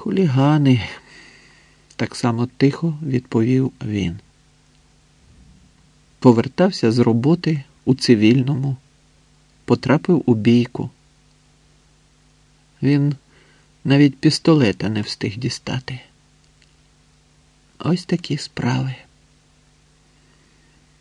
Хулігани, так само тихо відповів він. Повертався з роботи у цивільному, потрапив у бійку. Він навіть пістолета не встиг дістати. Ось такі справи.